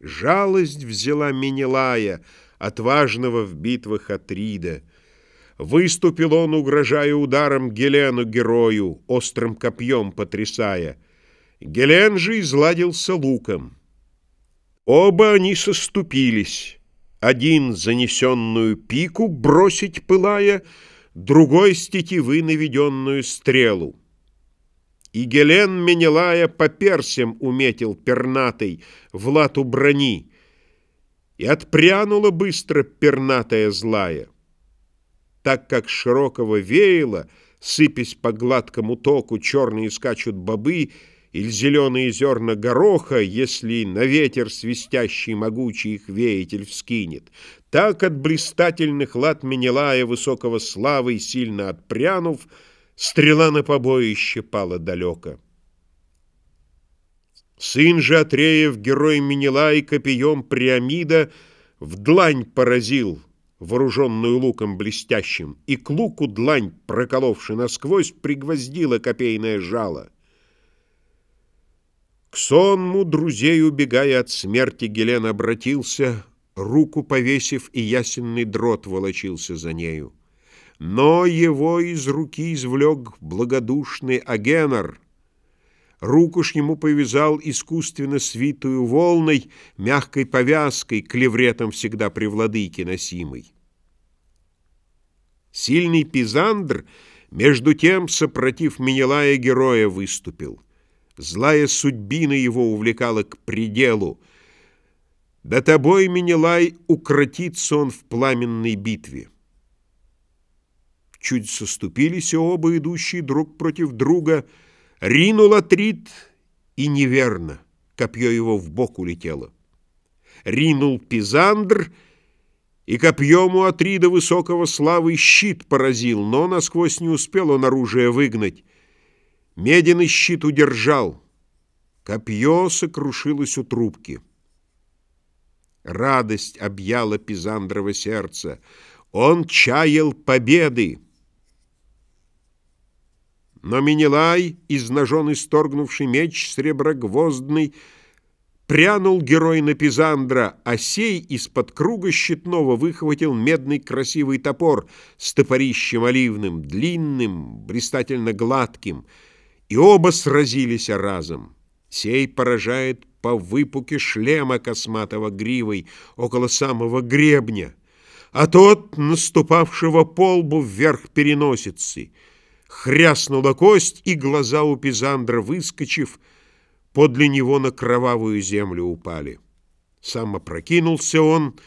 Жалость взяла Менелая, Отважного в битвах Атрида. Выступил он, угрожая ударом Гелену герою, Острым копьем потрясая. Гелен же изладился луком. Оба они соступились. Один занесенную пику бросить пылая, Другой с тетивы наведенную стрелу. И Гелен Менелая по персям уметил пернатый в лату брони, И отпрянула быстро пернатая злая. Так как широкого веяла, сыпясь по гладкому току, черные скачут бобы, или зеленые зерна гороха, если на ветер свистящий могучий их веятель вскинет. Так от блистательных лад Менелая высокого славы сильно отпрянув, Стрела на побоище пала далеко. Сын же Атреев, герой Менелай, копьем Приамида в длань поразил, вооруженную луком блестящим, и к луку длань, проколовши насквозь, пригвоздила копейное жало. К сонму друзей, убегая от смерти, Гелен обратился, руку повесив, и ясенный дрот волочился за нею. Но его из руки извлек благодушный Агенор. Руку ж ему повязал искусственно свитую волной, мягкой повязкой, клевретом всегда при владыке носимой. Сильный Пизандр, между тем, сопротив Менелая героя, выступил. Злая судьбина его увлекала к пределу. Да тобой, Менелай, укротится он в пламенной битве. Чуть соступились оба, идущие друг против друга. Ринул Атрит, и неверно, копье его в бок улетело. Ринул Пизандр, и копьем у Атрида высокого славы щит поразил, но насквозь не успел он оружие выгнать. Меденный щит удержал. Копье сокрушилось у трубки. Радость объяла Пизандрово сердце. Он чаял победы. Но Менелай, из ножон исторгнувший меч среброгвоздный, Прянул герой на Пизандра, а сей из-под круга щитного выхватил медный красивый топор с топорищем оливным, длинным, блистательно гладким, и оба сразились разом. Сей поражает по выпуке шлема косматого гривой около самого гребня, а тот, наступавшего по лбу вверх переносицы — Хряснула кость, и глаза у Пизандра, выскочив, подле него на кровавую землю упали. Сам опрокинулся он,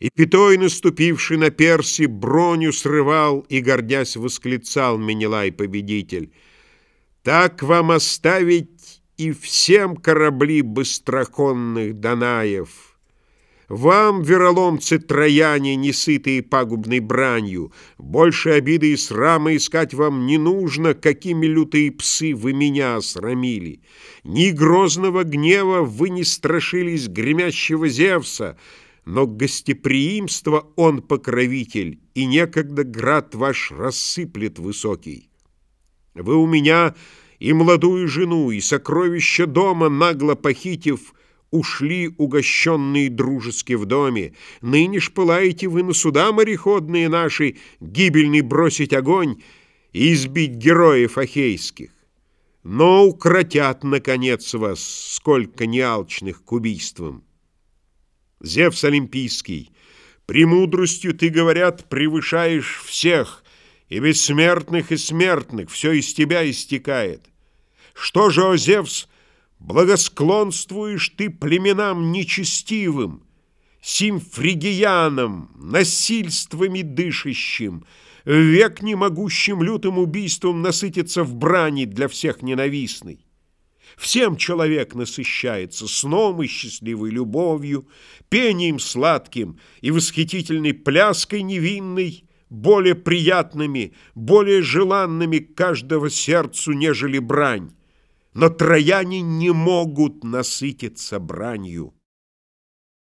и пятой, наступивший на перси, броню срывал и, гордясь, восклицал Менелай-победитель. «Так вам оставить и всем корабли быстроконных Данаев!» Вам, вероломцы трояне, несытые пагубной бранью, Больше обиды и срама искать вам не нужно, Какими лютые псы вы меня срамили. Ни грозного гнева вы не страшились гремящего Зевса, Но гостеприимство он покровитель, И некогда град ваш рассыплет высокий. Вы у меня и молодую жену, и сокровища дома, нагло похитив, Ушли угощенные дружески в доме. Ныне ж пылаете вы на суда мореходные наши, Гибельный бросить огонь и избить героев ахейских. Но укротят, наконец, вас, сколько неалчных к убийствам. Зевс Олимпийский, премудростью ты, говорят, превышаешь всех, и бессмертных, и смертных, все из тебя истекает. Что же, о Зевс, Благосклонствуешь ты племенам нечестивым, Сим фригиянам, насильствами дышащим, Век немогущим лютым убийством Насытиться в брани для всех ненавистной. Всем человек насыщается сном и счастливой любовью, Пением сладким и восхитительной пляской невинной, Более приятными, более желанными каждого сердцу, нежели брань но трояне не могут насытиться бранью.